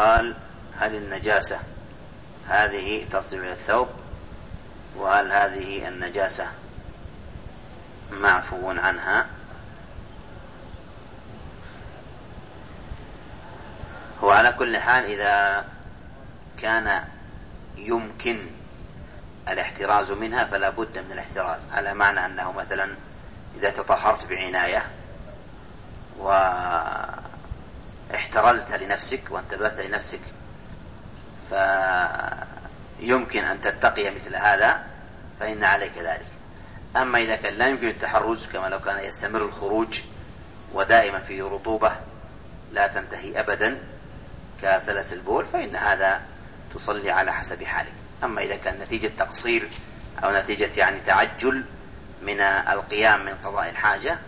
قال هل النجاسة هذه تصل إلى الثوب؟ وهل هذه النجاسة معفو عنها؟ وعلى كل حال إذا كان يمكن الاحتراز منها فلا بد من الاحتراز. على معنى أنه مثلا إذا تطهرت بعناية واحترزت لنفسك وانتبهت لنفسك. فيمكن أن تتقي مثل هذا فإن عليك ذلك. أما إذا كان لا يمكن التحرز كما لو كان يستمر الخروج ودائما في رطوبة لا تنتهي أبدا كسلس البول فإن هذا تصلي على حسب حالك. أما إذا كان نتيجة تقصير أو نتيجة يعني تعجل من القيام من قضاء الحاجة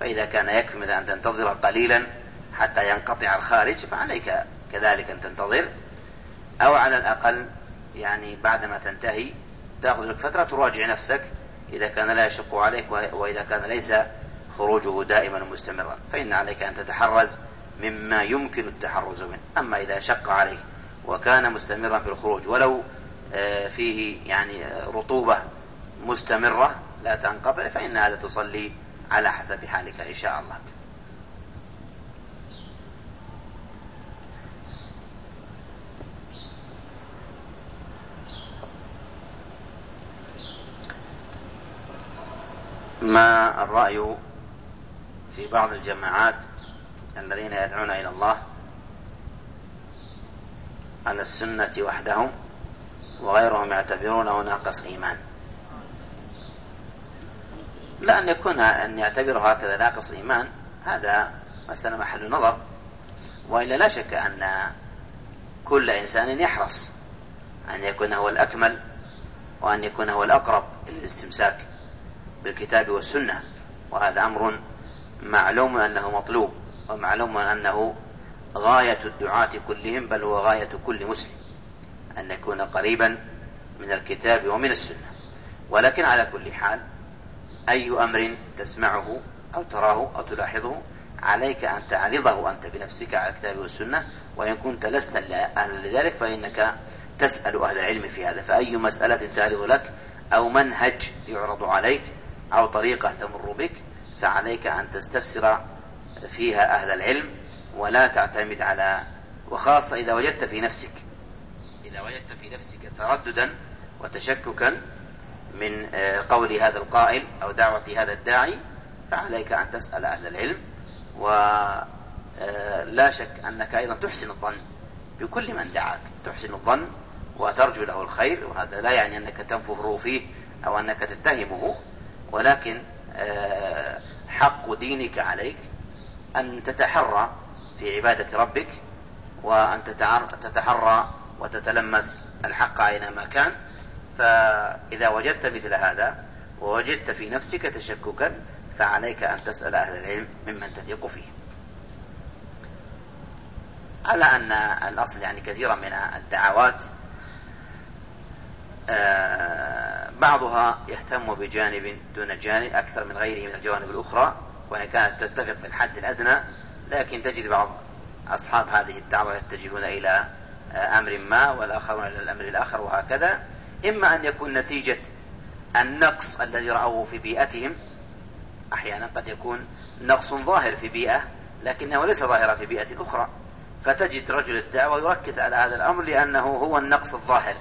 فإذا كان يكفي مثلا أن تنتظر قليلا حتى ينقطع الخارج فعليك كذلك أن تنتظر. أو على الأقل يعني بعدما تنتهي تأخذ لك فترة تراجع نفسك إذا كان لا يشق عليك وإذا كان ليس خروجه دائما ومستمرا فإن عليك أن تتحرز مما يمكن التحرز منه. أما إذا شق عليك وكان مستمرا في الخروج ولو آه، فيه يعني رطوبة مستمرة لا تنقطع فإن هذا تصلي على حسب حالك إن شاء الله. ما الرأي في بعض الجماعات الذين يدعون إلى الله على السنة وحدهم وغيرهم يعتبرونه ناقص إيمان؟ لا أن يكون أن يعتبره هكذا ناقص إيمان هذا مسألة محل نظر. وإلا لا شك أن كل إنسان يحرص أن يكون هو الأكمل وأن يكون هو الأقرب للاستمساك. بالكتاب والسنة وهذا أمر معلوم أنه مطلوب ومعلوم أنه غاية الدعاة كلهم بل هو غاية كل مسلم أن يكون قريبا من الكتاب ومن السنة. ولكن على كل حال أي أمر تسمعه أو تراه أو تلاحظه عليك أن تعرضه أنت بنفسك على الكتاب والسنة وإن كنت لست أهلا لذلك فإنك تسأل أهل العلم في هذا. فأي مسألة تعرض لك أو منهج يعرض عليك أو طريقة تمر بك فعليك أن تستفسر فيها أهل العلم ولا تعتمد على وخاصة إذا وجدت في نفسك إذا وجدت في نفسك ترددا وتشككا من آه، قول هذا القائل أو دعوة هذا الداعي فعليك أن تسأل أهل العلم ولا آه، شك أنك أيضا تحسن الظن بكل من دعاك تحسن الظن وترجو له الخير وهذا لا يعني أنك تنفر فيه أو أنك تتهمه. ولكن آه، حق دينك عليك أن تتحرى في عبادة ربك وأن تتحرى وتتلمس الحق أينما كان. فإذا وجدت مثل هذا ووجدت في نفسك تشككا فعليك أن تسأل أهل العلم ممن تثق فيه. على أن الأصل يعني كثيرا من الدعوات بعضها يهتم بجانب دون جانب أكثر من غيره من الجوانب الأخرى وإن كانت تتفق في الحد الأدنى لكن تجد بعض أصحاب هذه الدعوة يتجهون إلى آه، أمر ما والآخرون إلى الأمر الآخر وهكذا. إما أن يكون نتيجة النقص الذي رأوه في بيئتهم أحيانا قد يكون نقص ظاهر في بيئة لكنه ليس ظاهرا في بيئة أخرى. فتجد رجل الدعوة يركز على هذا الأمر لأنه هو النقص الظاهر.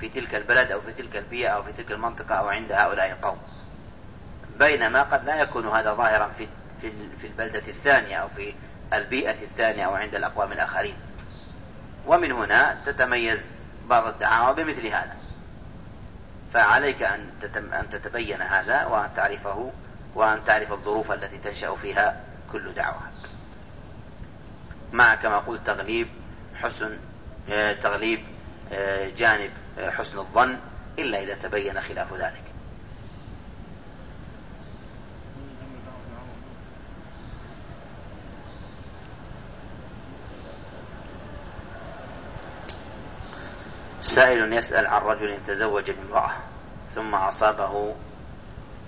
في تلك البلد أو في تلك البيئة أو في تلك المنطقة أو عند هؤلاء القوم. بينما قد لا يكون هذا ظاهرا في في البلدة الثانية أو في البيئة الثانية أو عند الأقوام الآخرين. ومن هنا تتميز بعض الدعاوى بمثل هذا. فعليك أن أن تتبين هذا وأن تعرفه وأن تعرف الظروف التي تنشأ فيها كل دعوة. مع كما قلت تغليب حسن آه، تغليب آه، جانب حسن الظن إلا إذا تبين خلاف ذلك. سائل يسأل عن رجل تزوج بامرأة ثم أصابه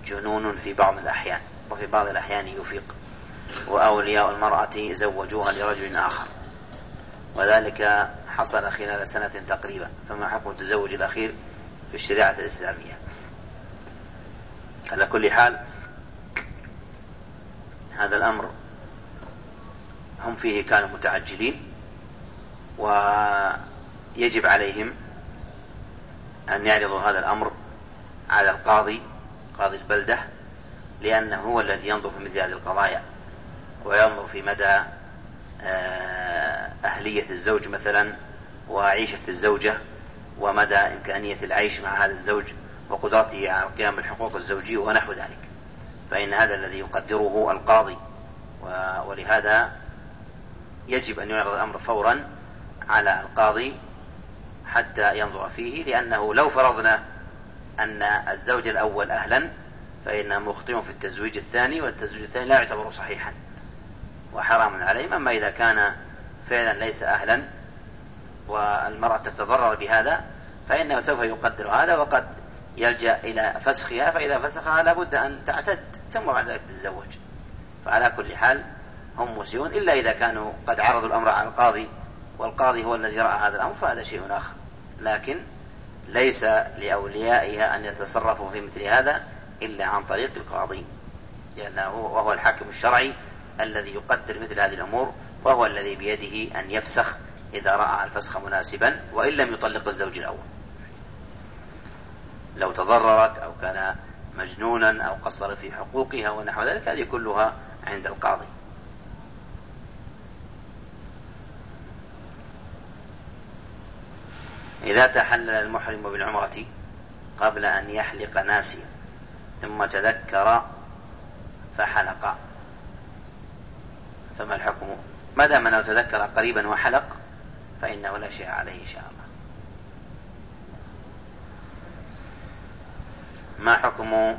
جنون في بعض الأحيان وفي بعض الأحيان يفيق وأولياء المرأة زوجوها لرجل آخر وذلك حصل خلال سنة تقريبا فما حكم التزوج الأخير في الشريعة الإسلامية؟ على كل حال هذا الأمر هم فيه كانوا متعجلين ويجب عليهم أن يعرضوا هذا الأمر على القاضي قاضي البلدة لأنه هو الذي ينظر في مثل هذه القضايا وينظر في مدى أهلية الزوج مثلا وعيشة الزوجة ومدى إمكانية العيش مع هذا الزوج وقدرته على القيام بالحقوق الزوجية ونحو ذلك. فإن هذا الذي يقدره القاضي ولهذا يجب أن يعرض الأمر فورا على القاضي حتى ينظر فيه لأنه لو فرضنا أن الزوج الأول أهلا فإنه مخطئ في التزويج الثاني والتزويج الثاني لا يعتبر صحيحا. وحرام عليه أما إذا كان فعلا ليس أهلا والمرأة تتضرر بهذا فإنه سوف يقدر هذا وقد يلجأ إلى فسخها فإذا فسخها لابد أن تعتد ثم بعد ذلك تتزوج. فعلى كل حال هم مسيئون إلا إذا كانوا قد عرضوا الأمر على القاضي والقاضي هو الذي رأى هذا الأمر فهذا شيء آخر. لكن ليس لأوليائها أن يتصرفوا في مثل هذا إلا عن طريق القاضي لأنه وهو الحاكم الشرعي الذي يقدر مثل هذه الأمور وهو الذي بيده أن يفسخ إذا رأى الفسخ مناسبا وإن لم يطلق الزوج الأول. لو تضررت أو كان مجنونا أو قصر في حقوقها ونحو ذلك هذه كلها عند القاضي. إذا تحلل المحرم بالعمرة قبل أن يحلق ناسيا ثم تذكر فحلق. فما الحكم؟ ما دام أنه تذكر قريبا وحلق فإنه لا شيء عليه إن شاء الله. ما حكم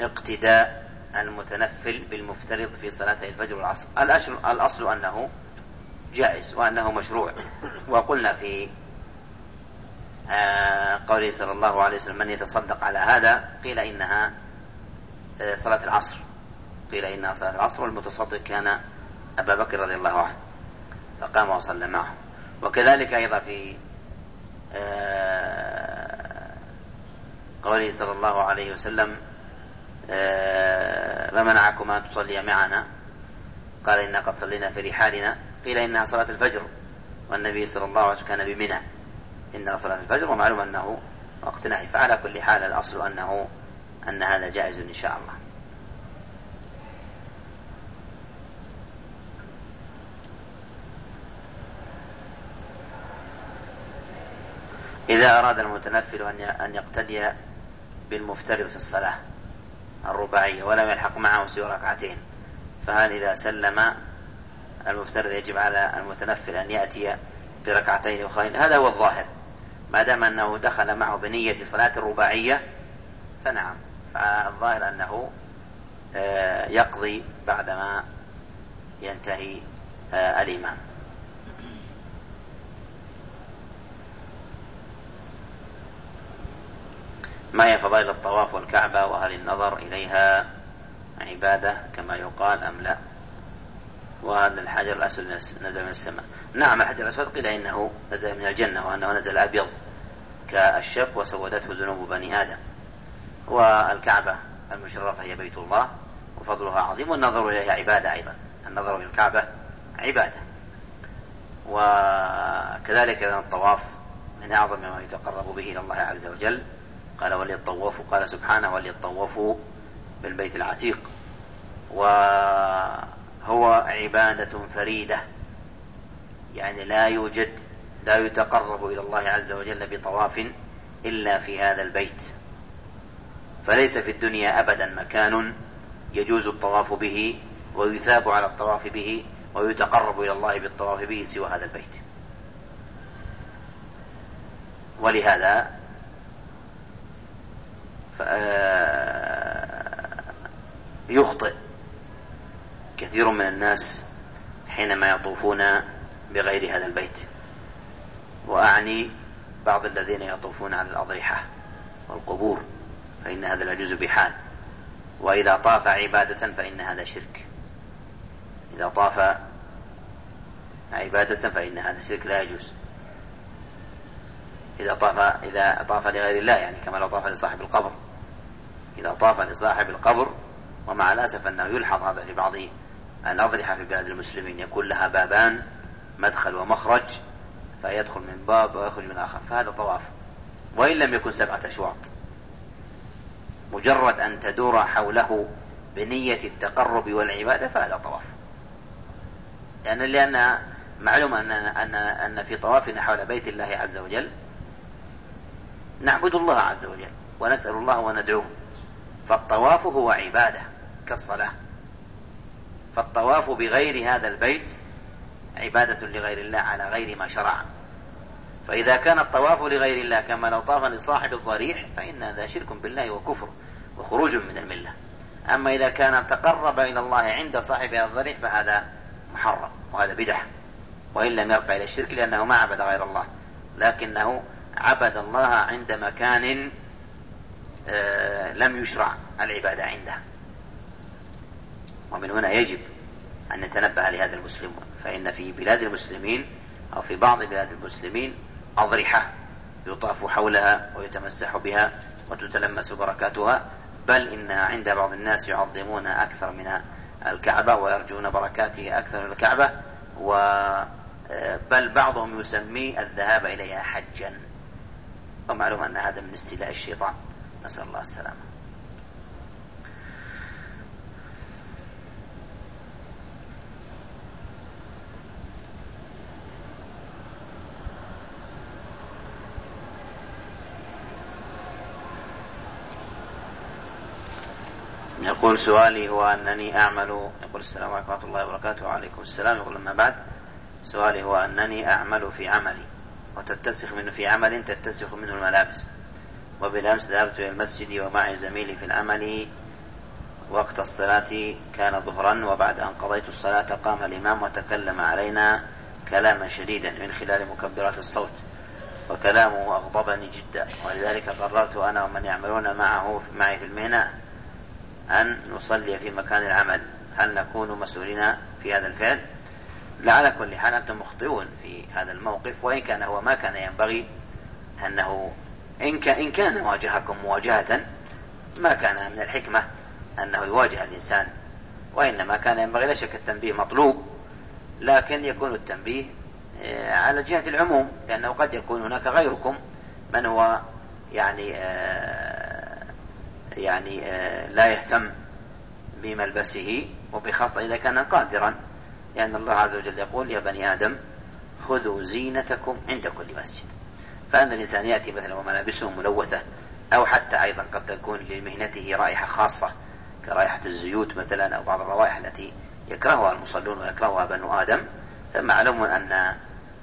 اقتداء المتنفل بالمفترض في صلاتي الفجر والعصر؟ الأصل أنه جائز وأنه مشروع. وقلنا في آه، قوله صلى الله عليه وسلم من يتصدق على هذا قيل إنها آه، صلاة العصر. قيل إنها صلاة العصر والمتصدق كان أبا بكر رضي الله عنه فقام وصلى معه. وكذلك أيضا في آه، قوله صلى الله عليه وسلم ما منعكم أن تصلي معنا؟ قال إنا قد صلينا في رحالنا. قيل إنها صلاة الفجر. والنبي صلى الله عليه وسلم كان بمنى. إنها صلاة الفجر ومعلوم أنه وقت نهي. فعلى كل حال الأصل أنه أن هذا جائز إن شاء الله. إذا أراد المتنفل أن يقتدي بالمفترض في الصلاة الرباعية ولم يلحق معه سوى ركعتين فهل إذا سلم المفترض يجب على المتنفل أن يأتي بركعتين أخرين؟ هذا هو الظاهر. ما دام أنه دخل معه بنية صلاة الرباعية فنعم. فالظاهر أنه آه، يقضي بعدما ينتهي آه، الإمام. ما هي فضائل الطواف والكعبة وهل النظر إليها عبادة كما يقال أم لا؟ وهذا الحجر الأسود نزل من السماء. نعم الحجر الأسود قيل إنه نزل من الجنة وأنه نزل أبيض كالشب وسودته ذنوب بني آدم. والكعبة المشرفة هي بيت الله وفضلها عظيم والنظر إليها عبادة أيضا. النظر إلى الكعبة عبادة. وكذلك الطواف من أعظم ما يتقرب به إلى الله عز وجل قال وليطوفوا قال سبحانه وليطوفوا بالبيت العتيق. وهو عبادة فريدة يعني لا يوجد لا يتقرب إلى الله عز وجل بطواف إلا في هذا البيت. فليس في الدنيا أبدا مكان يجوز الطواف به ويثاب على الطواف به ويتقرب إلى الله بالطواف به سوى هذا البيت. ولهذا يخطئ كثير من الناس حينما يطوفون بغير هذا البيت. وأعني بعض الذين يطوفون على الأضرحة والقبور فإن هذا لا يجوز بحال. وإذا طاف عبادة فإن هذا شرك. إذا طاف عبادة فإن هذا الشرك لا يجوز. إذا طاف إذا طاف لغير الله يعني كما لو طاف لصاحب القبر. إذا طاف لصاحب القبر ومع الأسف أنه يلحظ هذا في بعض الأضرحة في بلاد المسلمين يكون لها بابان مدخل ومخرج فيدخل من باب ويخرج من آخر. فهذا طواف. وإن لم يكن سبعة أشواط. مجرد أن تدور حوله بنية التقرب والعبادة فهذا طواف. لأن لأن معلوم أن أن أن في طوافنا حول بيت الله عز وجل نعبد الله عز وجل ونسأل الله وندعوه. فالطواف هو عبادة كالصلاة. فالطواف بغير هذا البيت عبادة لغير الله على غير ما شرع. فإذا كان الطواف لغير الله كما لو طاف لصاحب الضريح فإن هذا شرك بالله وكفر وخروج من الملة. أما إذا كان تقرب إلى الله عند صاحب الضريح فهذا محرم وهذا بدعة. وإن لم يرقى إلى الشرك لأنه ما عبد غير الله. لكنه عبد الله عند مكان لم يشرع العبادة عنده. ومن هنا يجب أن نتنبه لهذا المسلمون. فإن في بلاد المسلمين أو في بعض بلاد المسلمين أضرحة يطاف حولها ويتمسح بها وتتلمس بركاتها بل إن عند بعض الناس يعظمون أكثر من الكعبة ويرجون بركاته أكثر من الكعبة و بل بعضهم يسمي الذهاب إليها حجا. ومعلوم أن هذا من استيلاء الشيطان. نسأل الله السلامة. يقول سؤالي هو أنني أعمل يقول السلام عليكم ورحمة الله وبركاته. وعليكم السلام. يقول أما بعد سؤالي هو أنني أعمل في عملي. وتتسخ منه في عمل تتسخ منه الملابس. وبالأمس ذهبت إلى المسجد ومعي زميلي في العمل. وقت الصلاة كان ظهرا وبعد أن قضيت الصلاة قام الإمام وتكلم علينا كلاما شديدا من خلال مكبرات الصوت وكلامه أغضبني جدا. ولذلك قررت أنا ومن يعملون معه معي في المهنة أن نصلي في مكان العمل هل نكون مسؤولين في هذا الفعل. لعلى كل حال أنتم مخطئون في هذا الموقف وإن كان هو ما كان ينبغي أنه إن إن كان واجهكم مواجهة ما كان من الحكمة أنه يواجه الإنسان وإنما كان ينبغي لا شك التنبيه مطلوب لكن يكون التنبيه آه، على جهة العموم لأنه قد يكون هناك غيركم من هو يعني آه، يعني آه، لا يهتم بملبسه وبخاصة إذا كان قادرا لأن الله عز وجل يقول يا بني آدم خذوا زينتكم عند كل مسجد. فأن الإنسان يأتي مثلا وملابسه ملوثة أو حتى أيضا قد تكون لمهنته رائحة خاصة كرائحة الزيوت مثلا أو بعض الروائح التي يكرهها المصلون ويكرهها بنو آدم. فمعلوم أن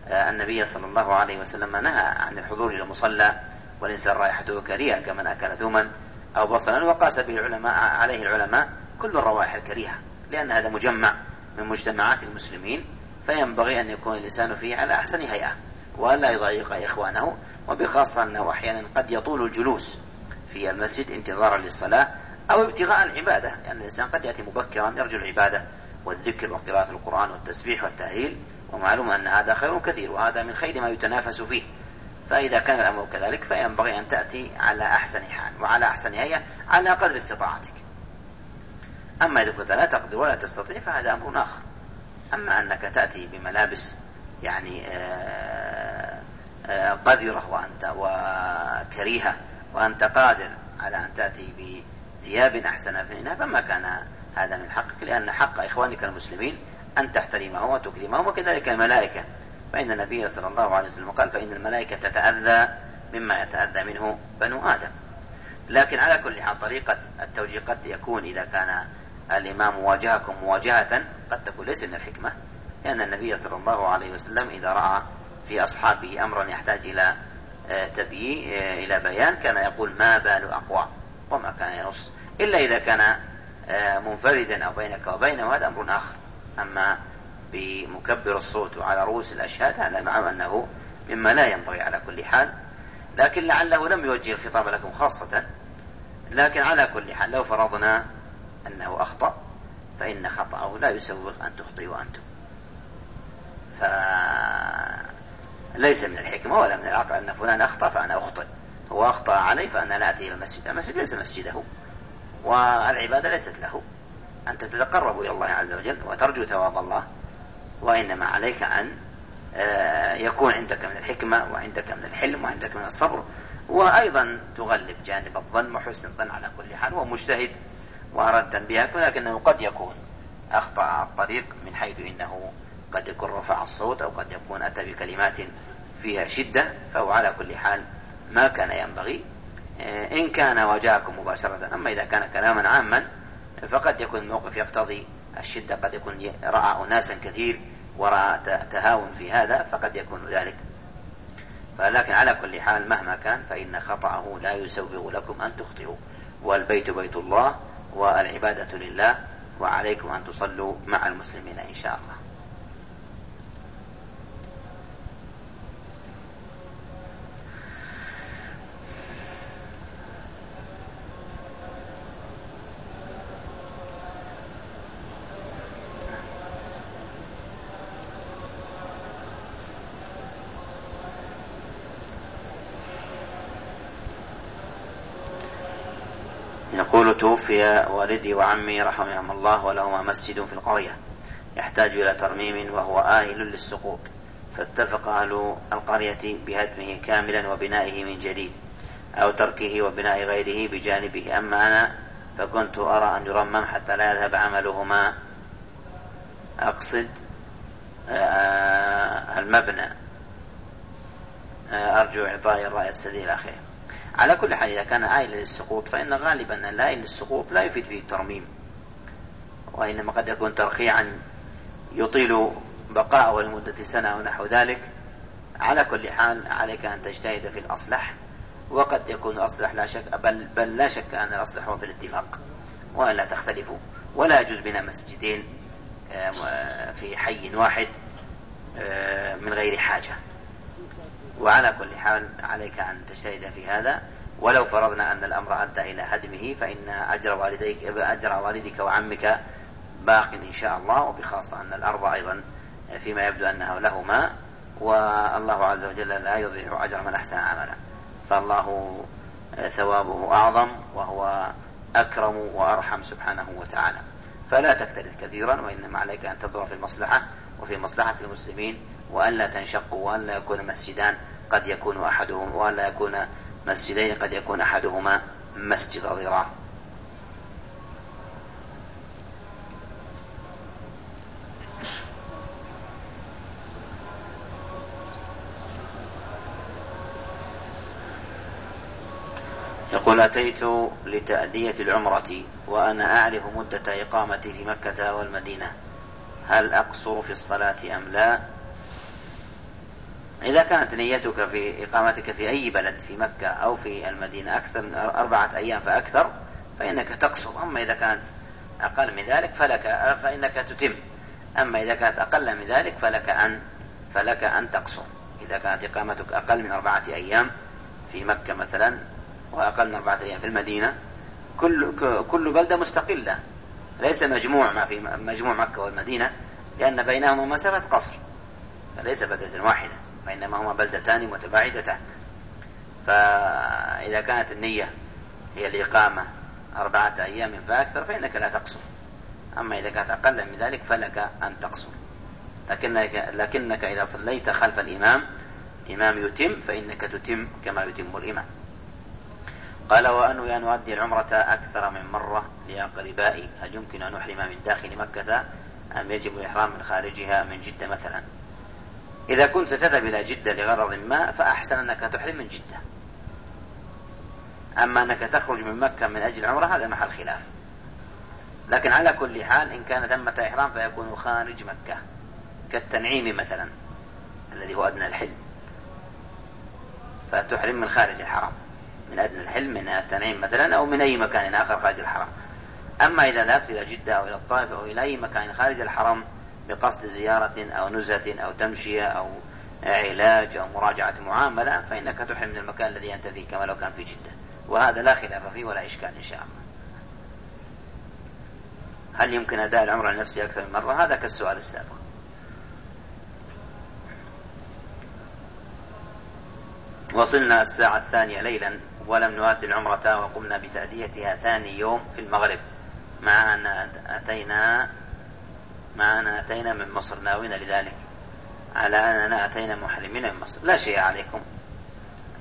النبي صلى الله عليه وسلم نهى عن الحضور إلى المصلى والإنسان رائحته كريهة كمن أكل ثوما أو بصلا وقاس به العلماء عليه العلماء كل الروائح الكريهة لأن هذا مجمع من مجتمعات المسلمين فينبغي أن يكون الإنسان فيه على أحسن هيئة. وألا يضايق إخوانه وبخاصة أنه أحيانا قد يطول الجلوس في المسجد انتظارا للصلاة أو ابتغاء العبادة لأن يعني الإنسان قد يأتي مبكرا يرجو العبادة والذكر وقراءة القرآن والتسبيح والتهليل ومعلوم أن هذا خير كثير وهذا من خير ما يتنافس فيه. فإذا كان الأمر كذلك فينبغي أن تأتي على أحسن حال وعلى أحسن هيئة على قدر استطاعتك. أما إذا كنت لا تقدر ولا تستطيع فهذا أمر آخر. أما أنك تأتي بملابس يعني آه، آه، قذرة وأنت وكريهة وأنت قادر على أن تأتي بثياب أحسن منها فما كان هذا من حقك لأن حق إخوانك المسلمين أن تحترمهم وتكرمهم وكذلك الملائكة. فإن النبي صلى الله عليه وسلم قال فإن الملائكة تتأذى مما يتأذى منه بنو آدم لكن على كل حال طريقة التوجيه قد يكون إذا كان الإمام واجهكم مواجهة قد تكون ليس من الحكمة. لأن النبي صلى الله عليه وسلم إذا رأى في أصحابه أمرا يحتاج إلى آه، تبيين آه، إلى بيان كان يقول ما بال أقوى وما كان ينص إلا إذا كان آه، منفردا أو بينك وبينه هذا أمر آخر. أما بمكبر الصوت وعلى رؤوس الأشهاد هذا مع أنه مما لا ينبغي على كل حال. لكن لعله لم يوجه الخطاب لكم خاصة لكن على كل حال لو فرضنا أنه أخطأ فإن خطأه لا يسوغ أن تخطئوا أنتم ف ليس من الحكمة ولا من العقل أن فلان أخطأ فأنا أخطئ. هو أخطأ علي فأنا لا أتي إلى المسجد المسجد ليس مسجده والعبادة ليست له. أنت تتقرب إلى الله عز وجل وترجو ثواب الله وإنما عليك أن آه، يكون عندك من الحكمة وعندك من الحلم وعندك من الصبر وأيضا تغلب جانب الظن وحسن الظن على كل حال هو مجتهد وأراد تنبيهك ولكنه قد يكون أخطأ الطريق من حيث إنه قد يكون رفع الصوت أو قد يكون أتى بكلمات فيها شدة فهو على كل حال ما كان ينبغي. آه، إن كان وجاءكم مباشرة أما إذا كان كلاما عاما فقد يكون الموقف يقتضي الشدة قد يكون رأى أناسا كثير ورأى تهاون في هذا فقد يكون ذلك. فلكن على كل حال مهما كان فإن خطأه لا يسوغ لكم أن تخطئوا. والبيت بيت الله والعبادة لله وعليكم أن تصلوا مع المسلمين إن شاء الله. يقول توفي والدي وعمي رحمهم الله ولهما مسجد في القرية يحتاج إلى ترميم وهو آهل للسقوط فاتفق أهل القرية بهدمه كاملا وبنائه من جديد أو تركه وبناء غيره بجانبه. أما أنا فكنت أرى أن يرمم حتى لا يذهب عملهما. أقصد آه، المبنى. آه، أرجو إعطاء الرأي السديد. آخره. على كل حال إذا كان عائل للسقوط فإن غالبا العائل للسقوط لا يفيد فيه الترميم. وإنما قد يكون ترخيعا يطيل بقاءه لمدة سنة أو نحو ذلك. على كل حال عليك أن تجتهد في الأصلح وقد يكون الأصلح لا شك بل, بل لا شك أن الأصلح هو في الاتفاق. وألا تختلفوا ولا يجوز بنا مسجدين آه، في حي واحد آه، من غير حاجة. وعلى كل حال عليك أن تجتهد في هذا. ولو فرضنا أن الأمر أدى إلى هدمه فإن أجر والديك أجر والدك وعمك باق إن شاء الله وبخاصة أن الأرض أيضا فيما يبدو أنه لهما والله عز وجل لا يضيع أجر من أحسن عملا. فالله ثوابه أعظم وهو أكرم وأرحم سبحانه وتعالى. فلا تكترث كثيرا وإنما عليك أن تنظر في المصلحة وفي مصلحة المسلمين وألا تنشقوا وألا يكون مسجدان قد يكون أحدهم وألا يكون مسجدين قد يكون أحدهما مسجد ضرار يقول أتيت لتأدية العمرة وأنا أعرف مدة إقامتي في مكة والمدينة. هل أقصر في الصلاة أم لا؟ إذا كانت نيتك في إقامتك في أي بلد في مكة أو في المدينة أكثر من أربعة أيام فأكثر فإنك تقصر أما إذا كانت أقل من ذلك فلك فإنك تتم. أما إذا كانت أقل من ذلك فلك أن فلك أن تقصر إذا كانت إقامتك أقل من أربعة أيام في مكة مثلا وأقل من أربعة أيام في المدينة كل كل بلدة مستقلة. ليس مجموع ما في مجموع مكة والمدينة لأن بينهما مسافة قصر فليس بلدة واحدة. وإنما هما بلدتان متباعدتان. فإذا كانت النية هي الإقامة أربعة أيام فأكثر فإنك لا تقصر. أما إذا كانت أقل من ذلك فلك أن تقصر. لكنك, لكنك إذا صليت خلف الإمام إمام يتم فإنك تتم كما يتم الإمام. قال وأنوي أن أؤدي العمرة أكثر من مرة لأقربائي هل يمكن أن أحرم من داخل مكة أم يجب الإحرام من خارجها من جدة مثلا؟ إذا كنت ستذهب إلى جدة لغرض ما فأحسن أنك تحرم من جدة. أما أنك تخرج من مكة من أجل العمرة هذا محل خلاف. لكن على كل حال إن كان ثمة إحرام فيكون خارج مكة كالتنعيم مثلا الذي هو أدنى الحل فتحرم من خارج الحرم من أدنى الحلم من التنعيم مثلا أو من أي مكان آخر خارج الحرم. أما إذا ذهبت إلى جدة أو إلى الطائف أو إلى أي مكان خارج الحرم بقصد زيارة أو نزهة أو تمشية أو علاج أو مراجعة معاملة فإنك تحرم من المكان الذي أنت فيه كما لو كان في جدة. وهذا لا خلاف فيه ولا إشكال إن شاء الله. هل يمكن أداء العمرة لنفسي أكثر من مرة؟ هذا كالسؤال السابق. وصلنا الساعة الثانية ليلا ولم نؤدي العمرة وقمنا بتأديتها ثاني يوم في المغرب مع أن أتينا مع أن أتينا من مصر ناوين لذلك. على أننا أتينا محرمين من مصر. لا شيء عليكم.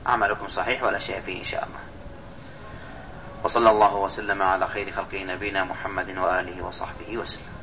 عملكم صحيح ولا شيء فيه إن شاء الله. وصلى الله وسلم على خير خلقه نبينا محمد وآله وصحبه وسلم.